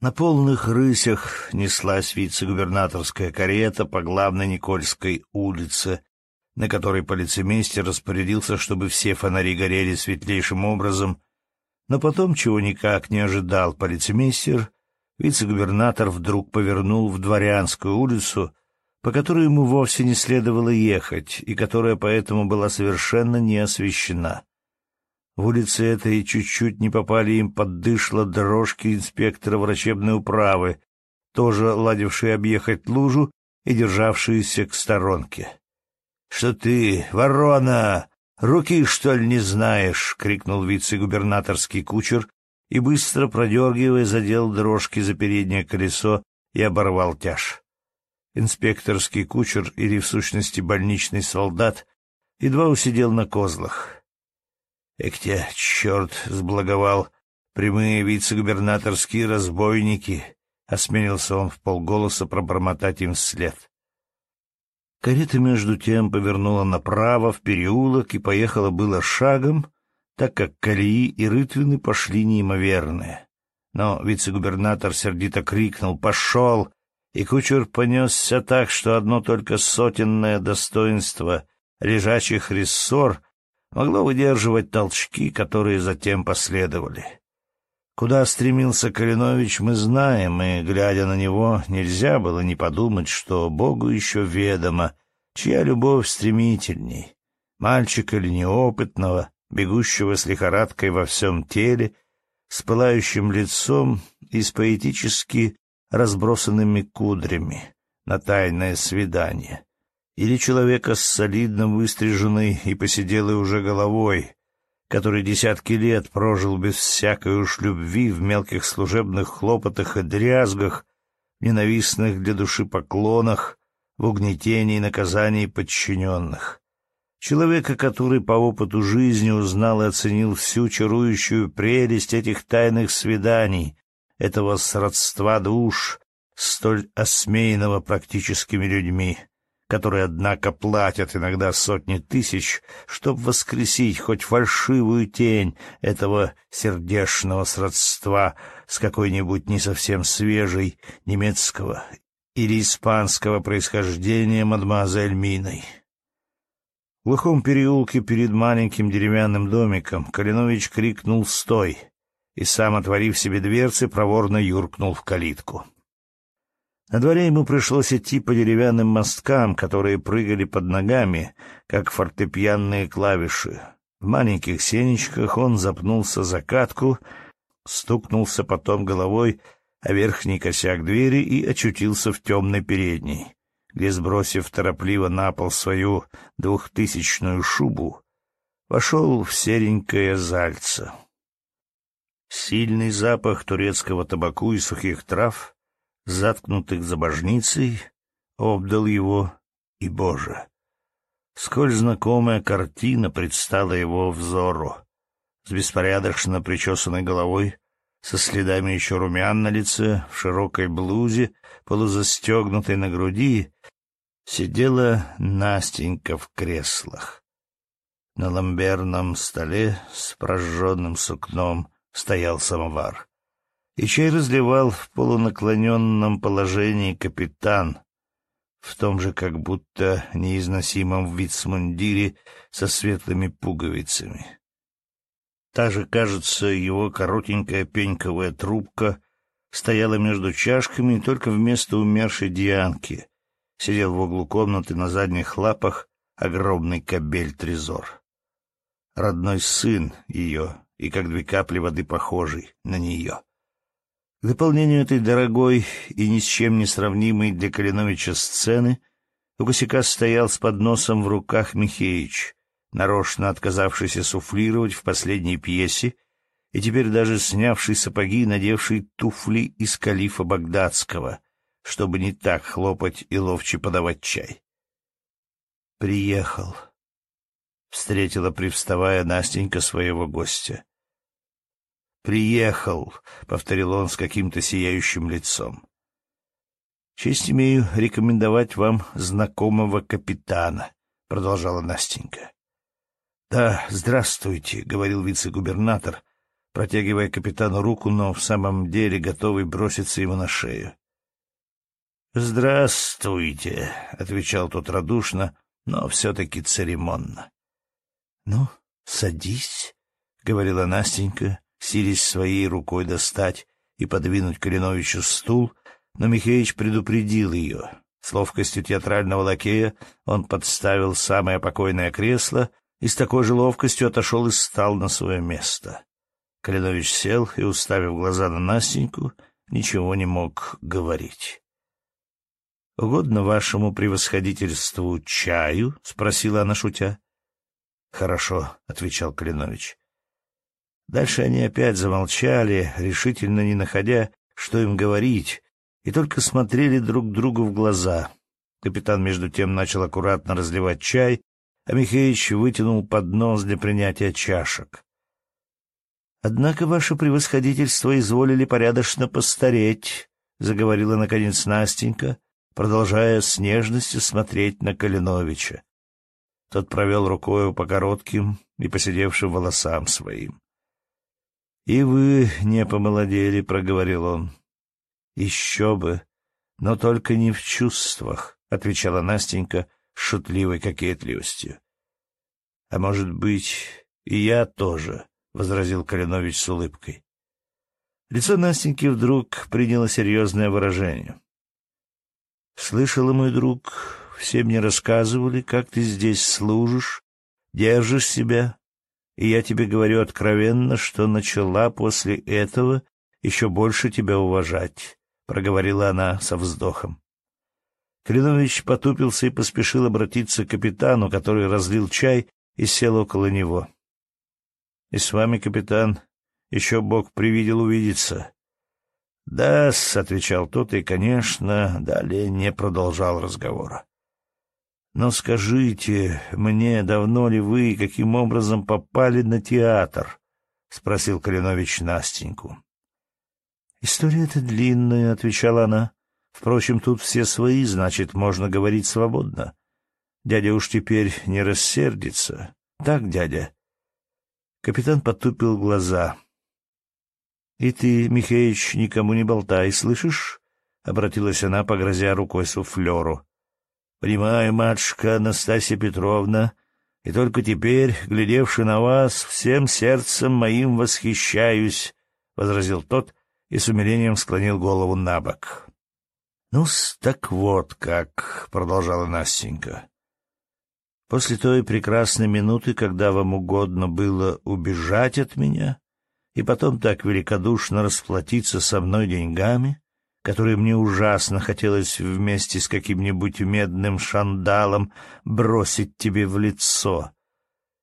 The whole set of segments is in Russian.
На полных рысях неслась вице-губернаторская карета по главной Никольской улице, на которой полицеймейстер распорядился, чтобы все фонари горели светлейшим образом, но потом, чего никак не ожидал полицеймейстер, вице-губернатор вдруг повернул в Дворянскую улицу, по которой ему вовсе не следовало ехать и которая поэтому была совершенно не освещена. В улице этой чуть-чуть не попали им под дышло дорожки инспектора врачебной управы, тоже ладившие объехать лужу и державшиеся к сторонке. — Что ты, ворона, руки, что ли, не знаешь? — крикнул вице-губернаторский кучер и, быстро продергивая, задел дрожки за переднее колесо и оборвал тяж. Инспекторский кучер, или в сущности больничный солдат, едва усидел на козлах — Эк тебя, черт, сблаговал, прямые вице-губернаторские разбойники, — осмелился он в полголоса пробормотать им вслед. Карета между тем повернула направо в переулок и поехала было шагом, так как колеи и рытвины пошли неимоверные. Но вице-губернатор сердито крикнул «Пошел!» и кучер понесся так, что одно только сотенное достоинство лежачих рессор могло выдерживать толчки, которые затем последовали. Куда стремился Калинович, мы знаем, и, глядя на него, нельзя было не подумать, что Богу еще ведомо, чья любовь стремительней, мальчика или неопытного, бегущего с лихорадкой во всем теле, с пылающим лицом и с поэтически разбросанными кудрями на тайное свидание или человека с солидно выстриженной и посиделой уже головой, который десятки лет прожил без всякой уж любви в мелких служебных хлопотах и дрязгах, ненавистных для души поклонах, в угнетении и наказании подчиненных. Человека, который по опыту жизни узнал и оценил всю чарующую прелесть этих тайных свиданий, этого сродства душ, столь осмеянного практическими людьми которые, однако, платят иногда сотни тысяч, чтобы воскресить хоть фальшивую тень этого сердечного сродства с какой-нибудь не совсем свежей немецкого или испанского происхождения мадемуазель Миной. В глухом переулке перед маленьким деревянным домиком Калинович крикнул «Стой!» и сам, отворив себе дверцы, проворно юркнул в калитку. На дворе ему пришлось идти по деревянным мосткам, которые прыгали под ногами, как фортепианные клавиши. В маленьких сенечках он запнулся за катку, стукнулся потом головой о верхний косяк двери и очутился в темной передней, где, сбросив торопливо на пол свою двухтысячную шубу, вошел в серенькое зальце. Сильный запах турецкого табаку и сухих трав — заткнутых за божницей, обдал его и Боже. Сколь знакомая картина предстала его взору. С беспорядочно причесанной головой, со следами еще румян на лице, в широкой блузе, полузастегнутой на груди, сидела Настенька в креслах. На ламберном столе с прожженным сукном стоял самовар и чай разливал в полунаклоненном положении капитан, в том же как будто неизносимом вицмундире со светлыми пуговицами. Та же, кажется, его коротенькая пеньковая трубка стояла между чашками, и только вместо умершей Дианки сидел в углу комнаты на задних лапах огромный кобель-трезор. Родной сын ее и как две капли воды похожий на нее. К дополнению этой дорогой и ни с чем не сравнимой для Калиновича сцены у косяка стоял с подносом в руках Михеич, нарочно отказавшийся суфлировать в последней пьесе и теперь даже снявший сапоги и надевший туфли из калифа Багдадского, чтобы не так хлопать и ловче подавать чай. «Приехал», — встретила, привставая Настенька своего гостя. «Приехал», — повторил он с каким-то сияющим лицом. «Честь имею рекомендовать вам знакомого капитана», — продолжала Настенька. «Да, здравствуйте», — говорил вице-губернатор, протягивая капитану руку, но в самом деле готовый броситься ему на шею. «Здравствуйте», — отвечал тот радушно, но все-таки церемонно. «Ну, садись», — говорила Настенька, силясь своей рукой достать и подвинуть Калиновичу стул, но Михеич предупредил ее. С ловкостью театрального лакея он подставил самое покойное кресло и с такой же ловкостью отошел и стал на свое место. Калинович сел и, уставив глаза на Настеньку, ничего не мог говорить. — Угодно вашему превосходительству чаю? — спросила она, шутя. — Хорошо, — отвечал Калинович. Дальше они опять замолчали, решительно не находя, что им говорить, и только смотрели друг другу в глаза. Капитан между тем начал аккуратно разливать чай, а Михеич вытянул поднос для принятия чашек. — Однако ваше превосходительство изволили порядочно постареть, — заговорила наконец Настенька, продолжая с нежностью смотреть на Калиновича. Тот провел рукою по коротким и посидевшим волосам своим. — И вы не помолодели, — проговорил он. «Еще бы! Но только не в чувствах», — отвечала Настенька с шутливой кокетливостью. «А может быть, и я тоже», — возразил Калинович с улыбкой. Лицо Настеньки вдруг приняло серьезное выражение. «Слышала, мой друг, все мне рассказывали, как ты здесь служишь, держишь себя, и я тебе говорю откровенно, что начала после этого еще больше тебя уважать проговорила она со вздохом. Калинович потупился и поспешил обратиться к капитану, который разлил чай и сел около него. — И с вами, капитан, еще Бог привидел увидеться. — Да-с, — отвечал тот, и, конечно, далее не продолжал разговора. — Но скажите мне, давно ли вы и каким образом попали на театр? — спросил Калинович Настеньку. «История эта длинная», — отвечала она. «Впрочем, тут все свои, значит, можно говорить свободно. Дядя уж теперь не рассердится. Так, дядя?» Капитан потупил глаза. «И ты, Михеич, никому не болтай, слышишь?» — обратилась она, погрозя рукой суфлеру. «Понимаю, матушка Анастасия Петровна, и только теперь, глядевши на вас, всем сердцем моим восхищаюсь», — возразил тот, и с умилением склонил голову на бок. ну так вот как», — продолжала Настенька. «После той прекрасной минуты, когда вам угодно было убежать от меня и потом так великодушно расплатиться со мной деньгами, которые мне ужасно хотелось вместе с каким-нибудь медным шандалом бросить тебе в лицо.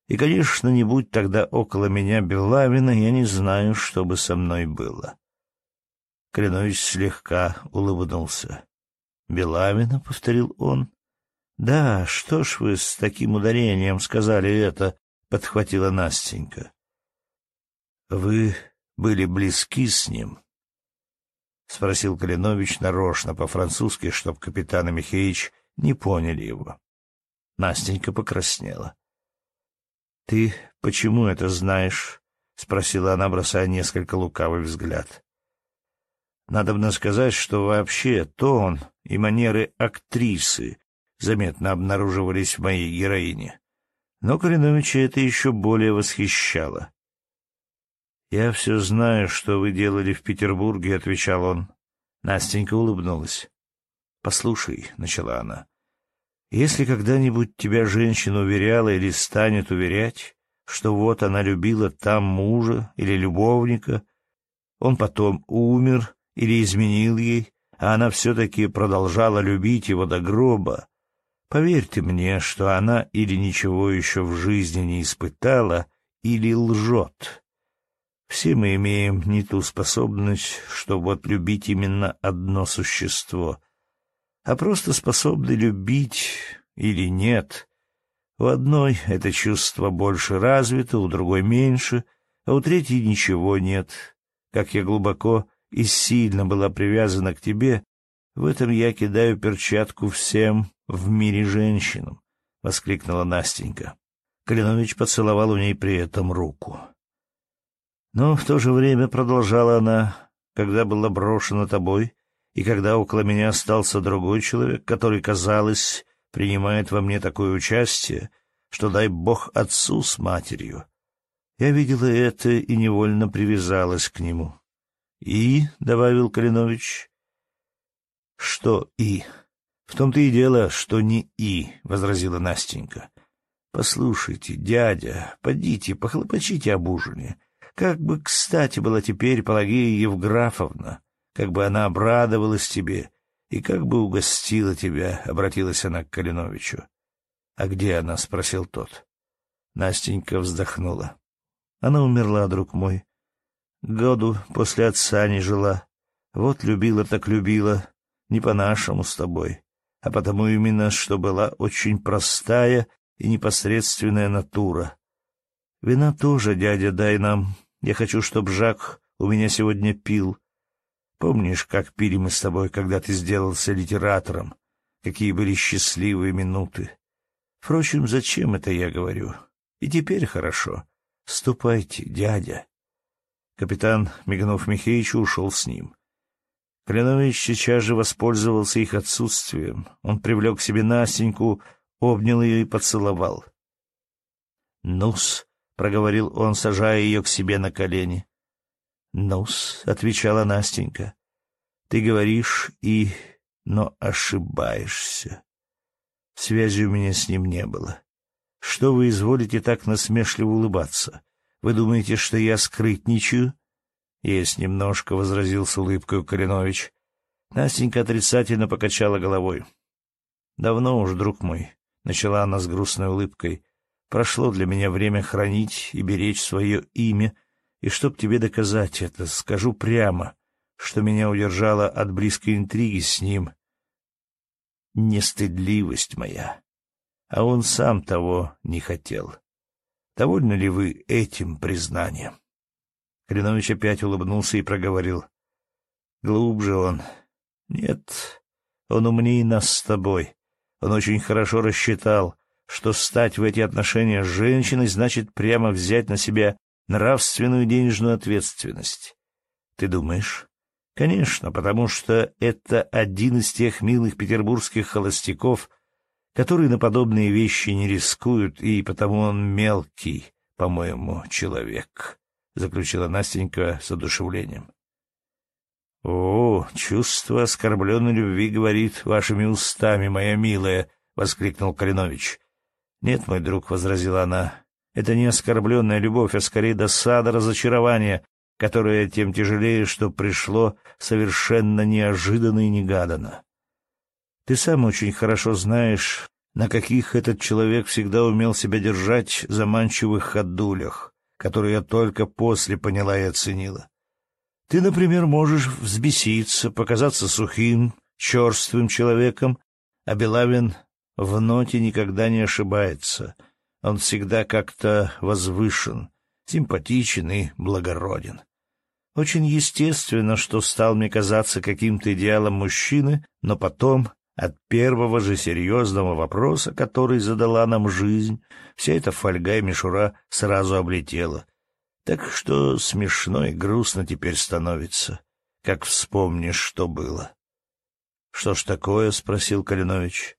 И, конечно, не будь тогда около меня Белавина, я не знаю, что бы со мной было. Калинович слегка улыбнулся. «Белавина?» — повторил он. «Да, что ж вы с таким ударением сказали это?» — подхватила Настенька. «Вы были близки с ним?» — спросил Калинович нарочно по-французски, чтоб капитан и Михеич не поняли его. Настенька покраснела. — Ты почему это знаешь? — спросила она, бросая несколько лукавый взгляд. Надобно сказать, что вообще тон и манеры актрисы заметно обнаруживались в моей героине. Но Калиновича это еще более восхищало. «Я все знаю, что вы делали в Петербурге», — отвечал он. Настенька улыбнулась. «Послушай», — начала она, — «если когда-нибудь тебя женщина уверяла или станет уверять, что вот она любила там мужа или любовника, он потом умер, или изменил ей, а она все-таки продолжала любить его до гроба, поверьте мне, что она или ничего еще в жизни не испытала, или лжет. Все мы имеем не ту способность, чтобы отлюбить именно одно существо, а просто способны любить или нет. У одной это чувство больше развито, у другой меньше, а у третьей ничего нет. Как я глубоко и сильно была привязана к тебе, в этом я кидаю перчатку всем в мире женщинам, — воскликнула Настенька. Калинович поцеловал у ней при этом руку. Но в то же время, продолжала она, когда была брошена тобой, и когда около меня остался другой человек, который, казалось, принимает во мне такое участие, что дай бог отцу с матерью. Я видела это и невольно привязалась к нему. «И», — добавил Калинович, — «что «и»?» «В том-то и дело, что не «и», — возразила Настенька. «Послушайте, дядя, подите, похлопочите об ужине. Как бы кстати была теперь Пелагея Евграфовна, как бы она обрадовалась тебе и как бы угостила тебя», — обратилась она к Калиновичу. «А где она?» — спросил тот. Настенька вздохнула. «Она умерла, друг мой. Году после отца не жила. Вот любила так любила, не по-нашему с тобой, а потому именно, что была очень простая и непосредственная натура. Вина тоже, дядя, дай нам. Я хочу, чтоб Жак у меня сегодня пил. Помнишь, как пили мы с тобой, когда ты сделался литератором? Какие были счастливые минуты. Впрочем, зачем это я говорю? И теперь хорошо. Ступайте, дядя. Капитан, мигнув Михеичу, ушел с ним. Кленович сейчас же воспользовался их отсутствием. Он привлек к себе Настеньку, обнял ее и поцеловал. «Ну-с», — проговорил он, сажая ее к себе на колени. «Ну-с», — отвечала Настенька, — «ты говоришь и... но ошибаешься. Связи у меня с ним не было. Что вы изволите так насмешливо улыбаться? Вы думаете, что я скрытничаю? — Есть немножко, — возразил с улыбкой Коренович. Настенька отрицательно покачала головой. — Давно уж, друг мой, — начала она с грустной улыбкой, — прошло для меня время хранить и беречь свое имя, и чтоб тебе доказать это, скажу прямо, что меня удержало от близкой интриги с ним. Нестыдливость моя. А он сам того не хотел. — Довольны ли вы этим признанием? Калинович опять улыбнулся и проговорил. Глубже он. Нет, он умнее нас с тобой. Он очень хорошо рассчитал, что стать в эти отношения с женщиной значит прямо взять на себя нравственную денежную ответственность. Ты думаешь? Конечно, потому что это один из тех милых петербургских холостяков, которые на подобные вещи не рискуют, и потому он мелкий, по-моему, человек, — заключила Настенька с одушевлением. — О, чувство оскорбленной любви говорит вашими устами, моя милая, — воскликнул Калинович. — Нет, мой друг, — возразила она, — это не оскорбленная любовь, а скорее досада, разочарование, которое тем тяжелее, что пришло совершенно неожиданно и негаданно. Ты сам очень хорошо знаешь, на каких этот человек всегда умел себя держать заманчивых ходулях, которые я только после поняла и оценила. Ты, например, можешь взбеситься, показаться сухим, черствым человеком, а Белавин в ноте никогда не ошибается. Он всегда как-то возвышен, симпатичен и благороден. Очень естественно, что стал мне казаться каким-то идеалом мужчины, но потом от первого же серьезного вопроса, который задала нам жизнь, вся эта фольга и мишура сразу облетела. Так что смешно и грустно теперь становится, как вспомнишь, что было. — Что ж такое? — спросил Калинович.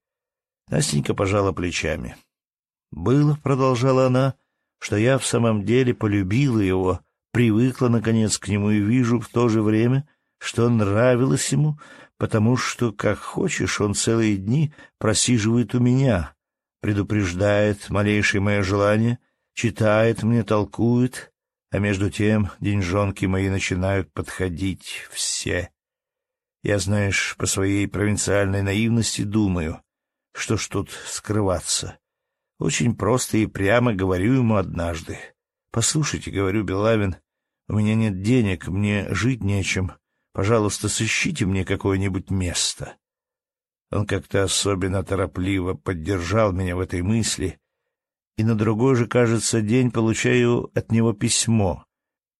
Настенька пожала плечами. — Было, — продолжала она, — что я в самом деле полюбила его, привыкла, наконец, к нему и вижу в то же время, что нравилось ему, потому что, как хочешь, он целые дни просиживает у меня, предупреждает малейшее мое желание, читает мне, толкует, а между тем деньжонки мои начинают подходить все. Я, знаешь, по своей провинциальной наивности думаю, что ж тут скрываться. Очень просто и прямо говорю ему однажды. «Послушайте, — говорю, Белавин, — у меня нет денег, мне жить нечем, Пожалуйста, сыщите мне какое-нибудь место. Он как-то особенно торопливо поддержал меня в этой мысли, и на другой же, кажется, день получаю от него письмо,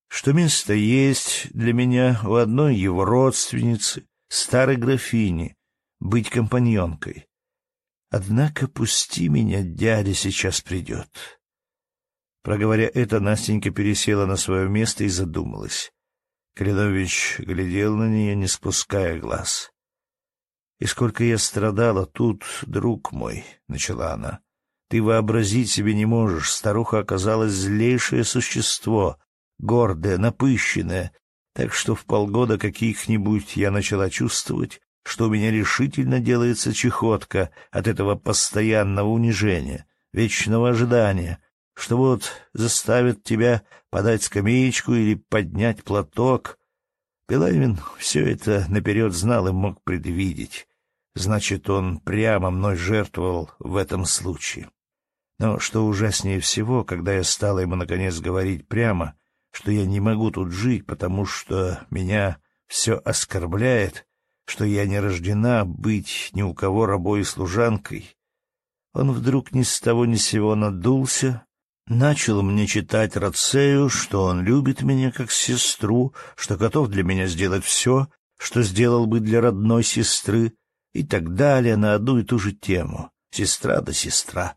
что место есть для меня у одной его родственницы, старой графини, быть компаньонкой. Однако пусти меня, дядя сейчас придет. Проговоря это, Настенька пересела на свое место и задумалась. Калинович глядел на нее, не спуская глаз. — И сколько я страдала тут, друг мой, — начала она. — Ты вообразить себе не можешь, старуха оказалась злейшее существо, гордое, напыщенное, так что в полгода каких-нибудь я начала чувствовать, что у меня решительно делается чехотка от этого постоянного унижения, вечного ожидания — что вот заставят тебя подать скамеечку или поднять платок. Пилавин все это наперед знал и мог предвидеть. Значит, он прямо мной жертвовал в этом случае. Но что ужаснее всего, когда я стала ему наконец говорить прямо, что я не могу тут жить, потому что меня все оскорбляет, что я не рождена быть ни у кого рабой и служанкой, он вдруг ни с того ни с сего надулся, Начал мне читать Рацею, что он любит меня как сестру, что готов для меня сделать все, что сделал бы для родной сестры, и так далее на одну и ту же тему. Сестра да сестра.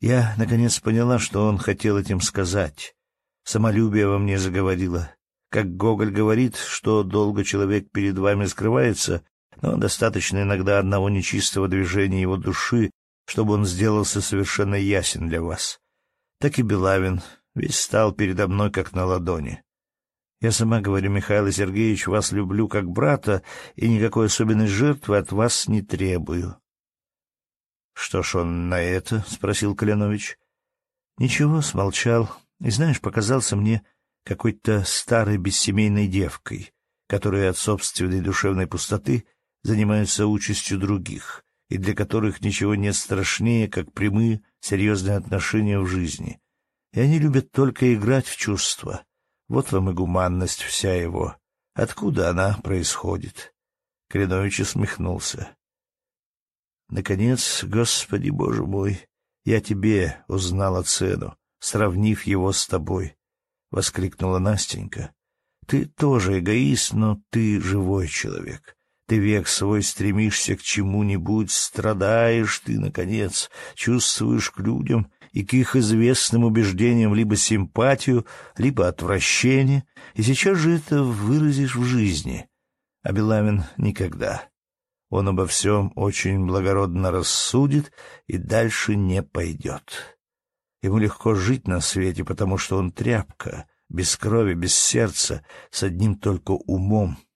Я, наконец, поняла, что он хотел этим сказать. Самолюбие во мне заговорило. Как Гоголь говорит, что долго человек перед вами скрывается, но достаточно иногда одного нечистого движения его души, чтобы он сделался совершенно ясен для вас так и Белавин весь стал передо мной как на ладони. Я сама говорю, Михаил Сергеевич, вас люблю как брата, и никакой особенной жертвы от вас не требую. — Что ж он на это? — спросил Калинович. — Ничего, смолчал. И, знаешь, показался мне какой-то старой бессемейной девкой, которая от собственной душевной пустоты занимается участью других, и для которых ничего нет страшнее, как прямые серьезные отношения в жизни. И они любят только играть в чувства. Вот вам и гуманность вся его. Откуда она происходит? Кленович усмехнулся. Наконец, Господи Боже мой, я тебе узнала цену, сравнив его с тобой, — воскликнула Настенька. Ты тоже эгоист, но ты живой человек. Ты век свой стремишься к чему-нибудь, страдаешь ты, наконец, чувствуешь к людям и к их известным убеждениям либо симпатию, либо отвращение, и сейчас же это выразишь в жизни. А Беламин никогда. Он обо всем очень благородно рассудит и дальше не пойдет. Ему легко жить на свете, потому что он тряпка, без крови, без сердца, с одним только умом —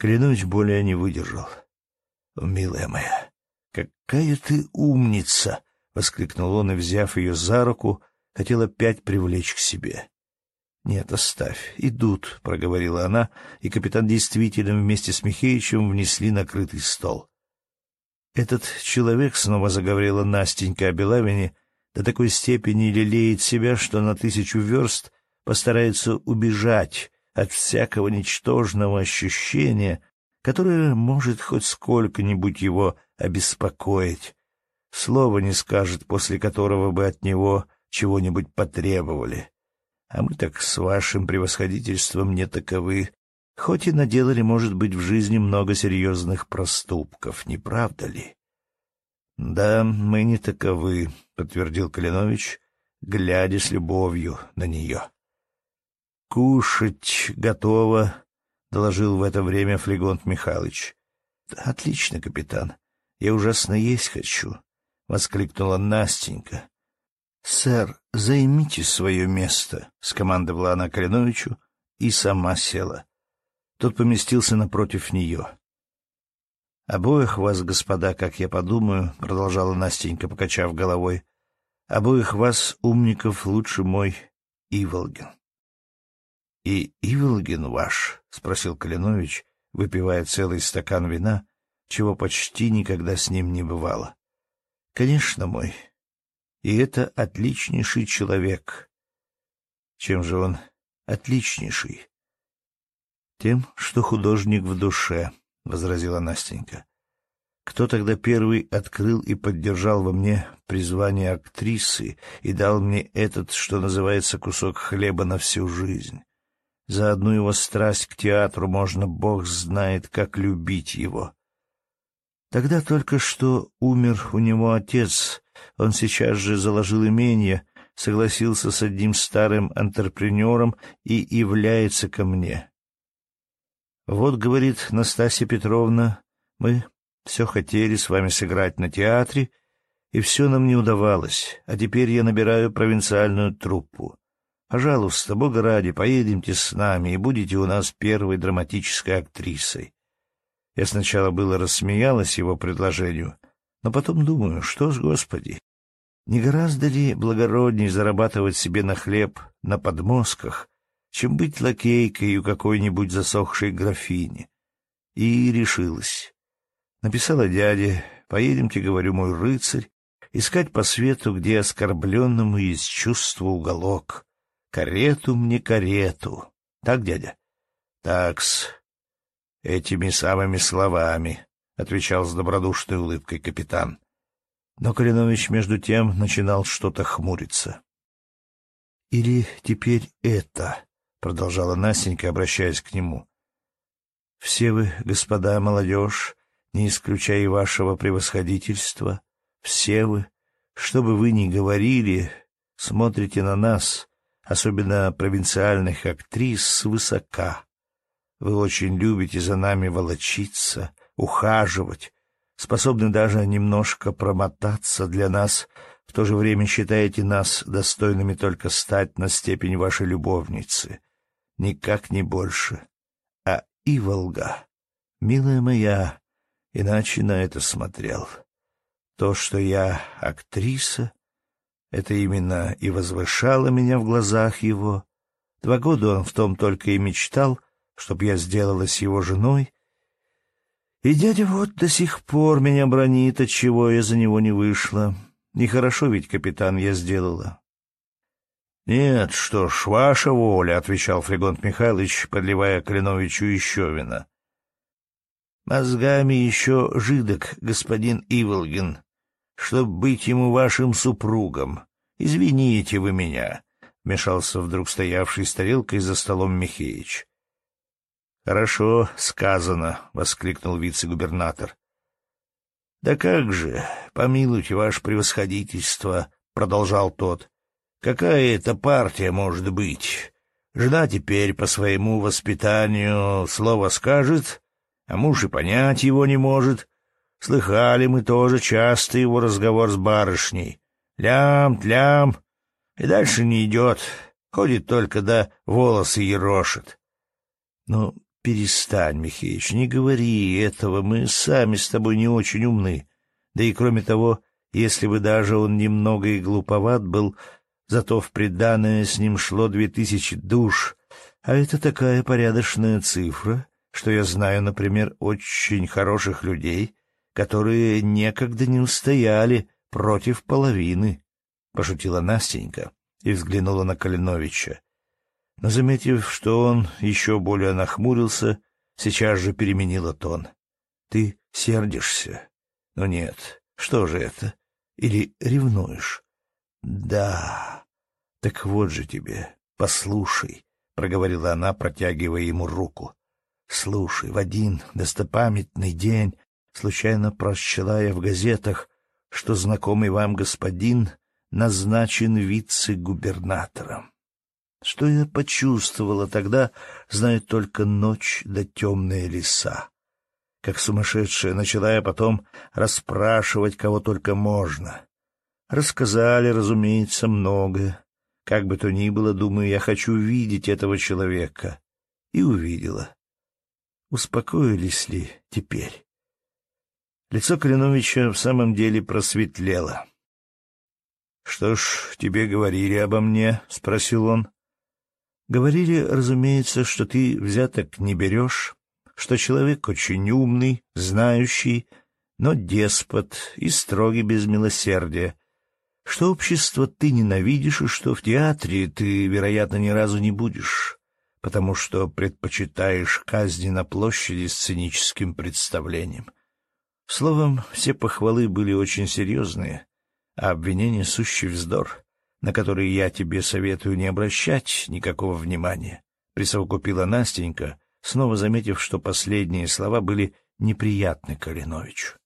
Калинович более не выдержал. — Милая моя, какая ты умница! — воскликнул он и, взяв ее за руку, хотел опять привлечь к себе. — Нет, оставь, идут, — проговорила она, и капитан действительно вместе с Михеичем внесли накрытый стол. Этот человек, — снова заговорила Настенька о Белавине, — до такой степени лелеет себя, что на тысячу верст постарается убежать от всякого ничтожного ощущения, которое может хоть сколько-нибудь его обеспокоить. Слова не скажет, после которого бы от него чего-нибудь потребовали. А мы так с вашим превосходительством не таковы, хоть и наделали, может быть, в жизни много серьезных проступков, не правда ли? — Да, мы не таковы, — подтвердил Калинович, глядя с любовью на нее. — Кушать готово, — доложил в это время Флегонт Михайлович. — Отлично, капитан. Я ужасно есть хочу, — воскликнула Настенька. — Сэр, займите свое место, — скомандовала она Калиновичу и сама села. Тот поместился напротив нее. — Обоих вас, господа, как я подумаю, — продолжала Настенька, покачав головой, — обоих вас, умников, лучше мой Иволгин. — И Иволгин ваш? — спросил Калинович, выпивая целый стакан вина, чего почти никогда с ним не бывало. — Конечно, мой. И это отличнейший человек. Чем же он отличнейший? — Тем, что художник в душе, — возразила Настенька. Кто тогда первый открыл и поддержал во мне призвание актрисы и дал мне этот, что называется, кусок хлеба на всю жизнь? За одну его страсть к театру можно, бог знает, как любить его. Тогда только что умер у него отец, он сейчас же заложил имение, согласился с одним старым антрепренером и является ко мне. Вот, говорит Настасья Петровна, мы все хотели с вами сыграть на театре, и все нам не удавалось, а теперь я набираю провинциальную труппу. Пожалуйста, Бога ради, поедемте с нами и будете у нас первой драматической актрисой. Я сначала было рассмеялась его предложению, но потом думаю, что ж, Господи, не гораздо ли благородней зарабатывать себе на хлеб на подмостках, чем быть лакейкой у какой-нибудь засохшей графини? И решилась. Написала дяде, поедемте, говорю, мой рыцарь, искать по свету, где оскорбленному есть чувство уголок. Карету мне, карету. Так, дядя? Такс. Этими самыми словами, — отвечал с добродушной улыбкой капитан. Но Калинович между тем начинал что-то хмуриться. — Или теперь это, — продолжала Настенька, обращаясь к нему. — Все вы, господа молодежь, не исключая и вашего превосходительства, все вы, что бы вы ни говорили, смотрите на нас, особенно провинциальных актрис, свысока. Вы очень любите за нами волочиться, ухаживать, способны даже немножко промотаться для нас, в то же время считаете нас достойными только стать на степень вашей любовницы. Никак не больше. А Иволга, милая моя, иначе на это смотрел. То, что я актриса, это именно и возвышало меня в глазах его. Два года он в том только и мечтал, чтоб я сделалась его женой. И дядя вот до сих пор меня бронит, отчего я за него не вышла. Нехорошо ведь, капитан, я сделала. — Нет, что ж, ваша воля, — отвечал Фригонт Михайлович, подливая Калиновичу еще вина. — Мозгами еще жидок, господин Иволгин, чтобы быть ему вашим супругом. Извините вы меня, — вмешался вдруг стоявший с тарелкой за столом Михеич. — Хорошо сказано, — воскликнул вице-губернатор. — Да как же, помилуйте, ваше превосходительство, — продолжал тот. — Какая это партия может быть? Жена теперь по своему воспитанию слово скажет, а муж и понять его не может. Слыхали мы тоже часто его разговор с барышней. Лям-тлям, и дальше не идет, ходит только да волосы ерошит. Ну, перестань, Михеич, не говори этого, мы сами с тобой не очень умны. Да и кроме того, если бы даже он немного и глуповат был, зато в приданное с ним шло две тысячи душ, а это такая порядочная цифра, что я знаю, например, очень хороших людей — которые некогда не устояли против половины, — пошутила Настенька и взглянула на Калиновича. Но, заметив, что он еще более нахмурился, сейчас же переменила тон. — Ты сердишься? Ну нет, что же это? Или ревнуешь? — Да. Так вот же тебе, послушай, — проговорила она, протягивая ему руку. — Слушай, в один достопамятный день случайно прочла я в газетах, что знакомый вам господин назначен вице-губернатором. Что я почувствовала тогда, знает только ночь да темные леса. Как сумасшедшая начала я потом расспрашивать, кого только можно. Рассказали, разумеется, многое. Как бы то ни было, думаю, я хочу видеть этого человека. И увидела. Успокоились ли теперь? Лицо Калиновича в самом деле просветлело. — Что ж, тебе говорили обо мне? — спросил он. — Говорили, разумеется, что ты взяток не берешь, что человек очень умный, знающий, но деспот и строгий без милосердия, что общество ты ненавидишь и что в театре ты, вероятно, ни разу не будешь, потому что предпочитаешь казни на площади сценическим представлением. — Словом, все похвалы были очень серьезные, а обвинения — сущий вздор, на который я тебе советую не обращать никакого внимания, — присовокупила Настенька, снова заметив, что последние слова были неприятны Калиновичу.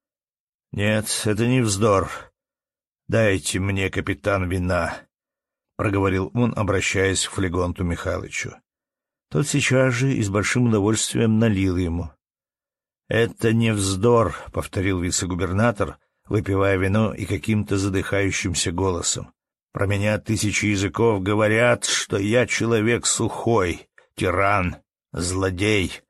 — Нет, это не вздор. Дайте мне, капитан, вина. — проговорил он, обращаясь к Флегонту Михайловичу. Тот сейчас же и с большим удовольствием налил ему. «Это не вздор», — повторил вице-губернатор, выпивая вино и каким-то задыхающимся голосом. «Про меня тысячи языков говорят, что я человек сухой, тиран, злодей.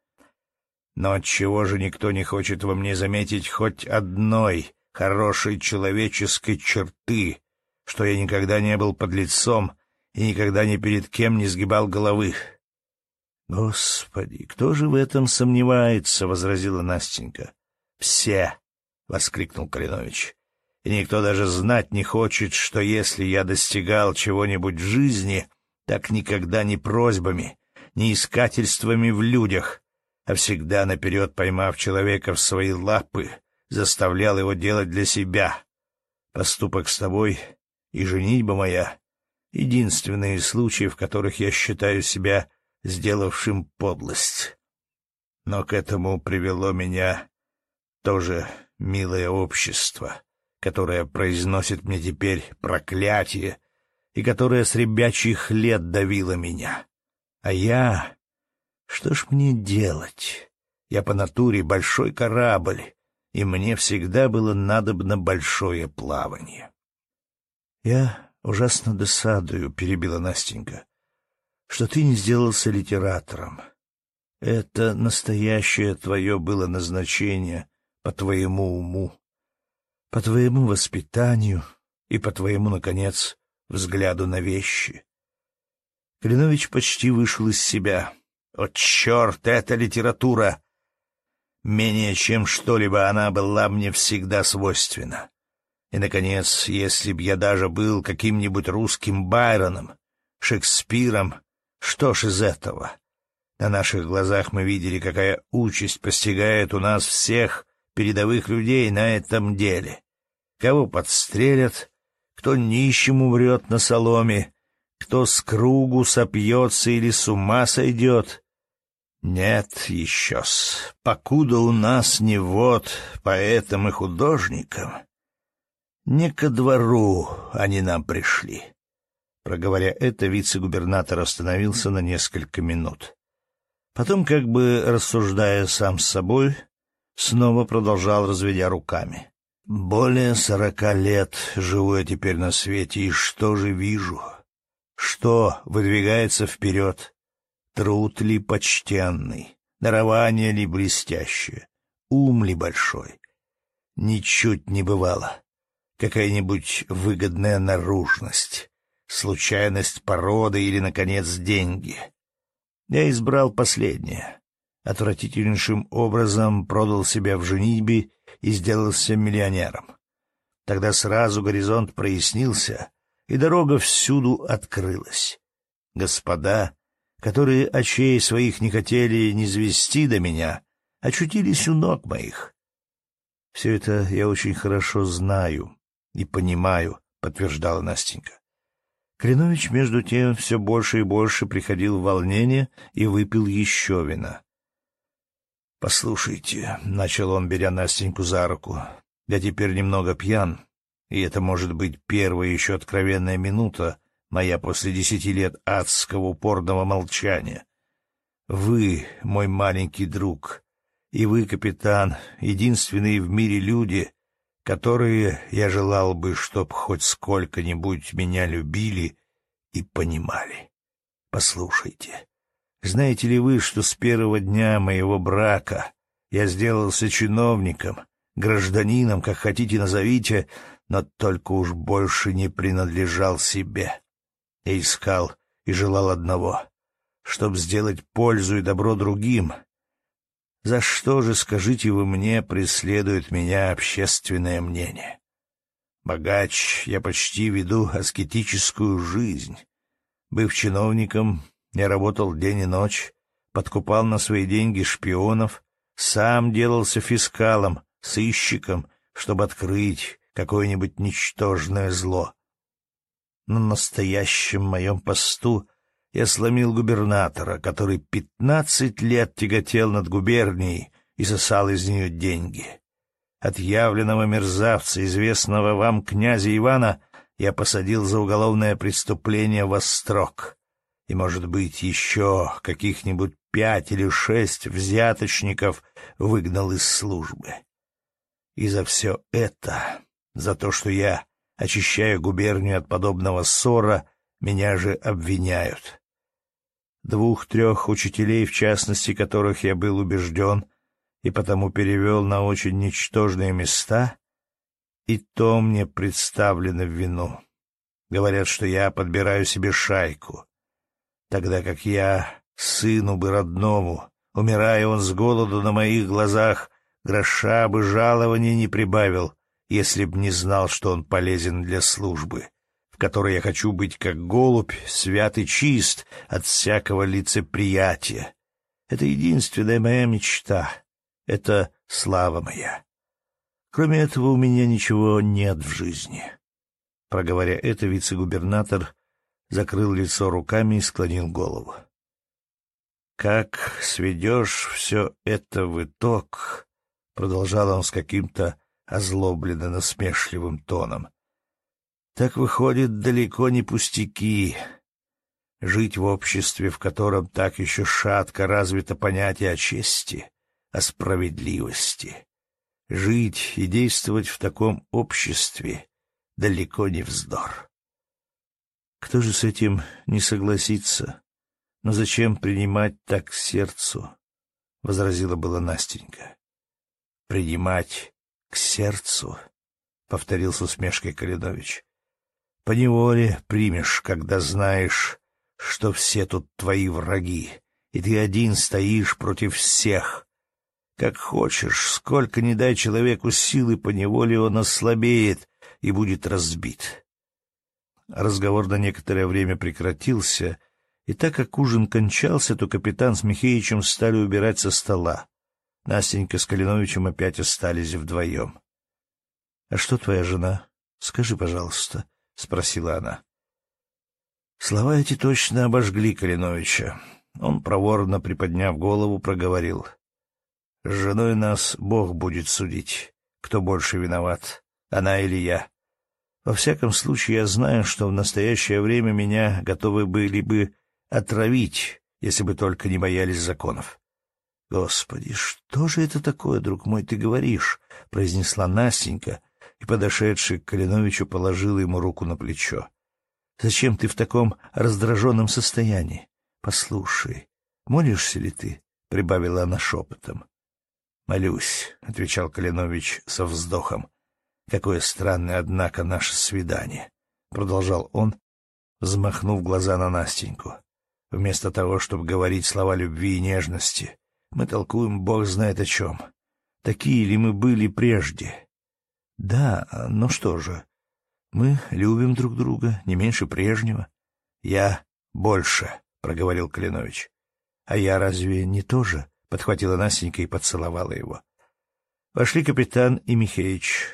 Но отчего же никто не хочет во мне заметить хоть одной хорошей человеческой черты, что я никогда не был под лицом и никогда ни перед кем не сгибал головы. — Господи, кто же в этом сомневается? — возразила Настенька. — Все! — воскликнул Калинович. — И никто даже знать не хочет, что если я достигал чего-нибудь в жизни, так никогда не просьбами, не искательствами в людях, а всегда наперед поймав человека в свои лапы, заставлял его делать для себя. Поступок с тобой и женитьба моя — единственные случаи, в которых я считаю себя сделавшим подлость. Но к этому привело меня тоже милое общество, которое произносит мне теперь проклятие и которое с ребячьих лет давило меня. А я... Что ж мне делать? Я по натуре большой корабль, и мне всегда было надобно большое плавание. Я ужасно досадую, — перебила Настенька, — что ты не сделался литератором. Это настоящее твое было назначение по твоему уму, по твоему воспитанию и по твоему, наконец, взгляду на вещи. Клинович почти вышел из себя. О, черт, это литература! Менее чем что-либо она была мне всегда свойственна. И, наконец, если б я даже был каким-нибудь русским Байроном, Шекспиром, что ж из этого? На наших глазах мы видели, какая участь постигает у нас всех передовых людей на этом деле. Кого подстрелят, кто нищим умрет на соломе, кто с кругу сопьется или с ума сойдет. Нет еще-с, покуда у нас не вот поэтам и художникам, не ко двору они нам пришли. Проговоря это, вице-губернатор остановился на несколько минут. Потом, как бы рассуждая сам с собой, снова продолжал, разведя руками. «Более сорока лет живу я теперь на свете, и что же вижу? Что выдвигается вперед? Труд ли почтенный, дарование ли блестящее, ум ли большой? Ничуть не бывало какая-нибудь выгодная наружность, случайность породы или, наконец, деньги. Я избрал последнее. Отвратительнейшим образом продал себя в женитьбе и сделался миллионером. Тогда сразу горизонт прояснился, и дорога всюду открылась. Господа, которые очей своих не хотели не звести до меня, очутились у ног моих. Все это я очень хорошо знаю, и понимаю, — подтверждала Настенька. Кленович, между тем, все больше и больше приходил в волнение и выпил еще вина. — Послушайте, — начал он, беря Настеньку за руку, — я теперь немного пьян, и это может быть первая еще откровенная минута моя после десяти лет адского упорного молчания. Вы, мой маленький друг, и вы, капитан, единственные в мире люди, которые я желал бы, чтоб хоть сколько-нибудь меня любили и понимали. Послушайте, знаете ли вы, что с первого дня моего брака я сделался чиновником, гражданином, как хотите назовите, но только уж больше не принадлежал себе. Я искал и желал одного — чтоб сделать пользу и добро другим — за что же, скажите вы мне, преследует меня общественное мнение? Богач, я почти веду аскетическую жизнь. Быв чиновником, я работал день и ночь, подкупал на свои деньги шпионов, сам делался фискалом, сыщиком, чтобы открыть какое-нибудь ничтожное зло. На настоящем моем посту я сломил губернатора, который пятнадцать лет тяготел над губернией и сосал из нее деньги. Отъявленного мерзавца, известного вам князя Ивана, я посадил за уголовное преступление во строк, и, может быть, еще каких-нибудь пять или шесть взяточников выгнал из службы. И за все это, за то, что я очищаю губернию от подобного ссора, меня же обвиняют. Двух-трех учителей, в частности, которых я был убежден и потому перевел на очень ничтожные места, и то мне представлено в вину. Говорят, что я подбираю себе шайку, тогда как я сыну бы родному, умирая он с голоду на моих глазах, гроша бы жалования не прибавил, если б не знал, что он полезен для службы, в которой я хочу быть как голубь, свят и чист от всякого лицеприятия. Это единственная моя мечта, это слава моя. Кроме этого у меня ничего нет в жизни. Проговоря это, вице-губернатор закрыл лицо руками и склонил голову. «Как сведешь все это в итог?» — продолжал он с каким-то озлобленно насмешливым тоном. «Так выходит далеко не пустяки. Жить в обществе, в котором так еще шатко развито понятие о чести, о справедливости. Жить и действовать в таком обществе далеко не вздор. Кто же с этим не согласится? Но зачем принимать так к сердцу? — возразила была Настенька. — Принимать к сердцу? — повторил с усмешкой Калинович. — Поневоле примешь, когда знаешь, что все тут твои враги, и ты один стоишь против всех, как хочешь, сколько не дай человеку силы, поневоле он ослабеет и будет разбит. Разговор на некоторое время прекратился, и так как ужин кончался, то капитан с Михеичем стали убирать со стола. Настенька с Калиновичем опять остались вдвоем. — А что твоя жена? Скажи, пожалуйста, — спросила она. Слова эти точно обожгли Калиновича. Он, проворно приподняв голову, проговорил. С женой нас Бог будет судить, кто больше виноват, она или я. Во всяком случае, я знаю, что в настоящее время меня готовы были бы отравить, если бы только не боялись законов. — Господи, что же это такое, друг мой, ты говоришь? — произнесла Настенька, и, подошедший к Калиновичу, положила ему руку на плечо. — Зачем ты в таком раздраженном состоянии? Послушай, молишься ли ты? — прибавила она шепотом. «Молюсь», — отвечал Калинович со вздохом. «Какое странное, однако, наше свидание», — продолжал он, взмахнув глаза на Настеньку. «Вместо того, чтобы говорить слова любви и нежности, мы толкуем бог знает о чем. Такие ли мы были прежде?» «Да, ну что же, мы любим друг друга не меньше прежнего». «Я больше», — проговорил Калинович. «А я разве не тоже?» — подхватила Настенька и поцеловала его. Вошли капитан и Михеич.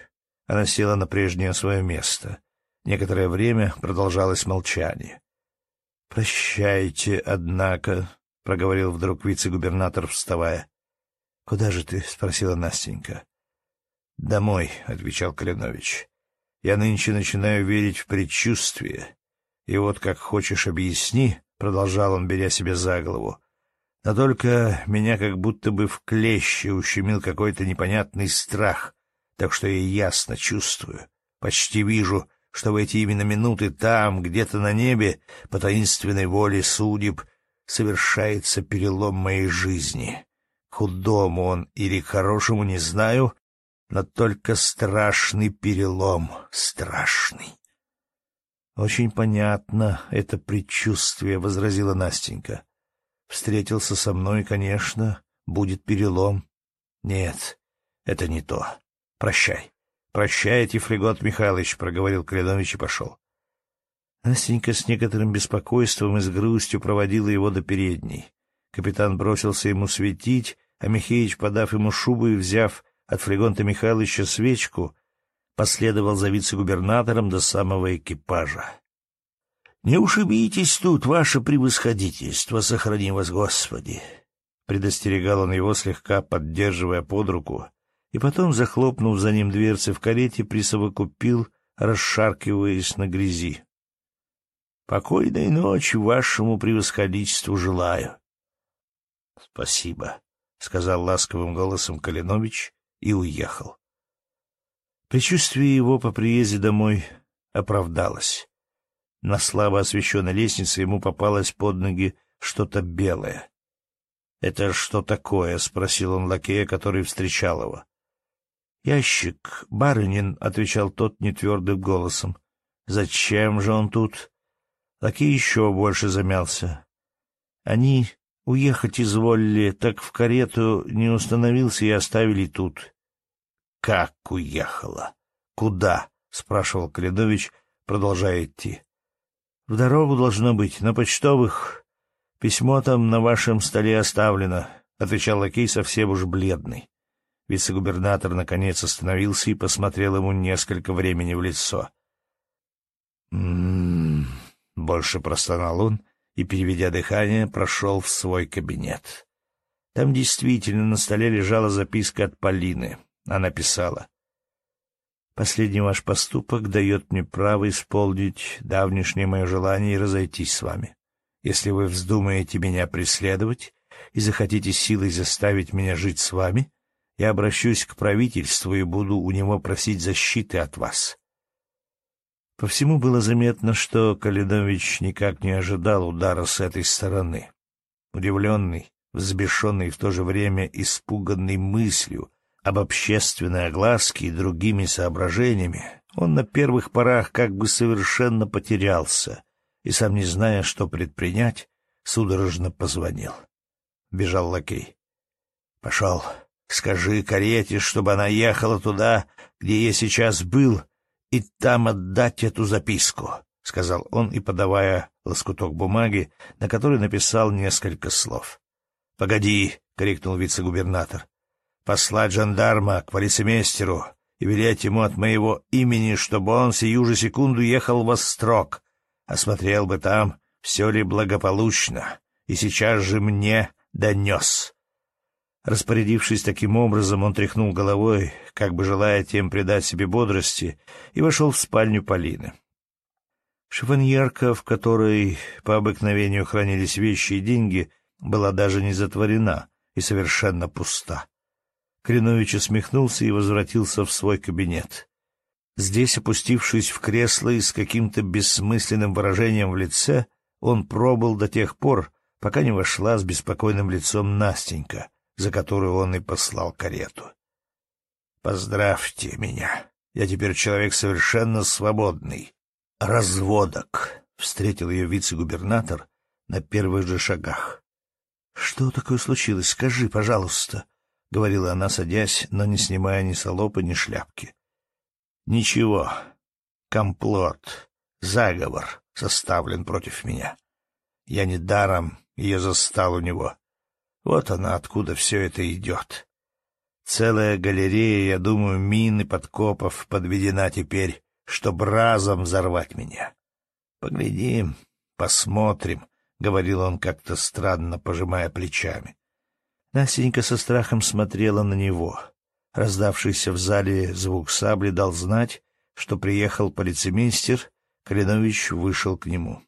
Она села на прежнее свое место. Некоторое время продолжалось молчание. — Прощайте, однако, — проговорил вдруг вице-губернатор, вставая. — Куда же ты? — спросила Настенька. — Домой, — отвечал Калинович. — Я нынче начинаю верить в предчувствие. И вот как хочешь объясни, — продолжал он, беря себя за голову, но только меня как будто бы в клеще ущемил какой-то непонятный страх, так что я ясно чувствую, почти вижу, что в эти именно минуты там, где-то на небе, по таинственной воле судеб, совершается перелом моей жизни. Худому он или хорошему не знаю, но только страшный перелом, страшный. — Очень понятно это предчувствие, — возразила Настенька. Встретился со мной, конечно, будет перелом. Нет, это не то. Прощай. Прощай, Тифлегот Михайлович, — проговорил Калинович и пошел. Настенька с некоторым беспокойством и с грустью проводила его до передней. Капитан бросился ему светить, а Михеич, подав ему шубу и взяв от Флегонта Михайловича свечку, последовал за вице-губернатором до самого экипажа. Не ушибитесь тут, ваше превосходительство, сохрани вас, Господи! Предостерегал он его, слегка поддерживая под руку, и потом, захлопнув за ним дверцы в карете, присовокупил расшаркиваясь на грязи. «Покойной ночи вашему превосходительству желаю». «Спасибо», — сказал ласковым голосом Калинович и уехал. Предчувствие его по приезде домой оправдалось. На слабо освещенной лестнице ему попалось под ноги что-то белое. «Это что такое?» — спросил он лакея, который встречал его. «Ящик, барынин», — отвечал тот нетвердым голосом. «Зачем же он тут?» Лакей еще больше замялся. Они уехать изволили, так в карету не установился и оставили тут. «Как уехала? Куда?» — спрашивал Каледович, продолжая идти. «В дорогу должно быть, на почтовых «Письмо там на вашем столе оставлено», — отвечал лакей совсем уж бледный. Вице-губернатор наконец остановился и посмотрел ему несколько времени в лицо. Больше простонал он и, переведя дыхание, прошел в свой кабинет. Там действительно на столе лежала записка от Полины. Она писала. «Последний ваш поступок дает мне право исполнить давнешнее мое желание и разойтись с вами. Если вы вздумаете меня преследовать и захотите силой заставить меня жить с вами, я обращусь к правительству и буду у него просить защиты от вас. По всему было заметно, что Калинович никак не ожидал удара с этой стороны. Удивленный, взбешенный и в то же время испуганный мыслью об общественной огласке и другими соображениями, он на первых порах как бы совершенно потерялся и, сам не зная, что предпринять, судорожно позвонил. Бежал лакей. — Пошел, скажи карете, чтобы она ехала туда, где я сейчас был, и там отдать эту записку, — сказал он и, подавая лоскуток бумаги, на которой написал несколько слов. — Погоди, — крикнул вице-губернатор, — послать жандарма к полицемейстеру и велеть ему от моего имени, чтобы он сию же секунду ехал в Острог, осмотрел бы там, все ли благополучно, и сейчас же мне донес. Распорядившись таким образом, он тряхнул головой, как бы желая тем придать себе бодрости, и вошел в спальню Полины. Шифоньерка, в которой по обыкновению хранились вещи и деньги, была даже не затворена и совершенно пуста. Кринович усмехнулся и возвратился в свой кабинет. Здесь, опустившись в кресло и с каким-то бессмысленным выражением в лице, он пробыл до тех пор, пока не вошла с беспокойным лицом Настенька, за которую он и послал карету. «Поздравьте меня, я теперь человек совершенно свободный. Разводок!» — встретил ее вице-губернатор на первых же шагах. «Что такое случилось? Скажи, пожалуйста», — говорила она, садясь, но не снимая ни солопы, ни шляпки. Ничего. Комплот, заговор составлен против меня. Я недаром ее застал у него. Вот она, откуда все это идет. Целая галерея, я думаю, мин и подкопов подведена теперь, чтоб разом взорвать меня. Поглядим, посмотрим, — говорил он как-то странно, пожимая плечами. Настенька со страхом смотрела на него. Раздавшийся в зале звук сабли дал знать, что приехал полицеймейстер, Калинович вышел к нему.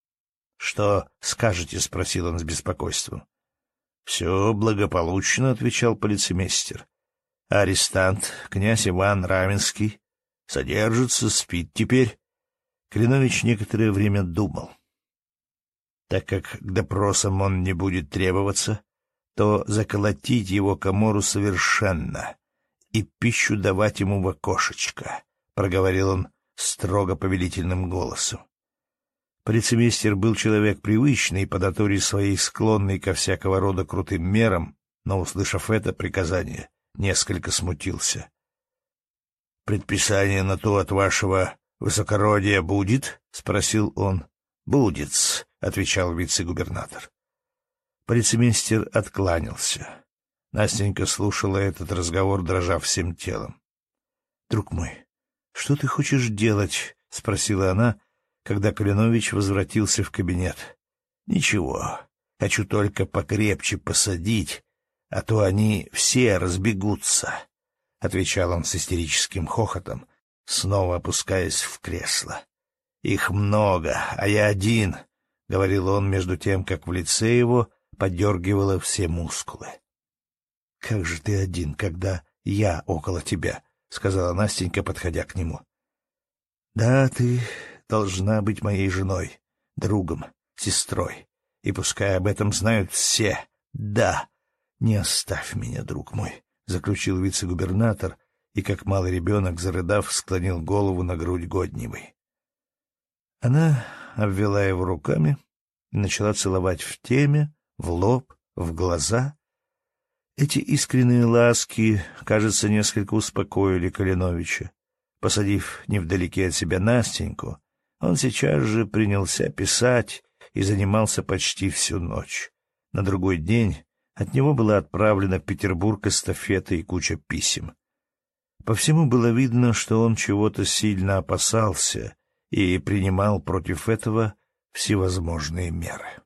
— Что скажете? — спросил он с беспокойством. — Все благополучно, — отвечал полицеймейстер. Арестант, князь Иван Раменский, содержится, спит теперь. Калинович некоторое время думал. Так как к допросам он не будет требоваться, то заколотить его комору совершенно и пищу давать ему в окошечко, — проговорил он строго повелительным голосом. Полицемейстер был человек привычный, по натуре своей склонный ко всякого рода крутым мерам, но, услышав это приказание, несколько смутился. — Предписание на то от вашего высокородия будет? — спросил он. — Будет, — отвечал вице-губернатор. Полицемейстер откланялся. Настенька слушала этот разговор, дрожа всем телом. — Друг мой, что ты хочешь делать? — спросила она, когда Калинович возвратился в кабинет. — Ничего, хочу только покрепче посадить, а то они все разбегутся, — отвечал он с истерическим хохотом, снова опускаясь в кресло. «Их много, а я один», — говорил он между тем, как в лице его подергивало все мускулы. «Как же ты один, когда я около тебя?» — сказала Настенька, подходя к нему. «Да, ты должна быть моей женой, другом, сестрой. И пускай об этом знают все. Да, не оставь меня, друг мой», — заключил вице-губернатор и, как малый ребенок, зарыдав, склонил голову на грудь Годневой. Она обвела его руками и начала целовать в теме, в лоб, в глаза. Эти искренние ласки, кажется, несколько успокоили Калиновича. Посадив невдалеке от себя Настеньку, он сейчас же принялся писать и занимался почти всю ночь. На другой день от него была отправлена в Петербург эстафета и куча писем. По всему было видно, что он чего-то сильно опасался и принимал против этого всевозможные меры.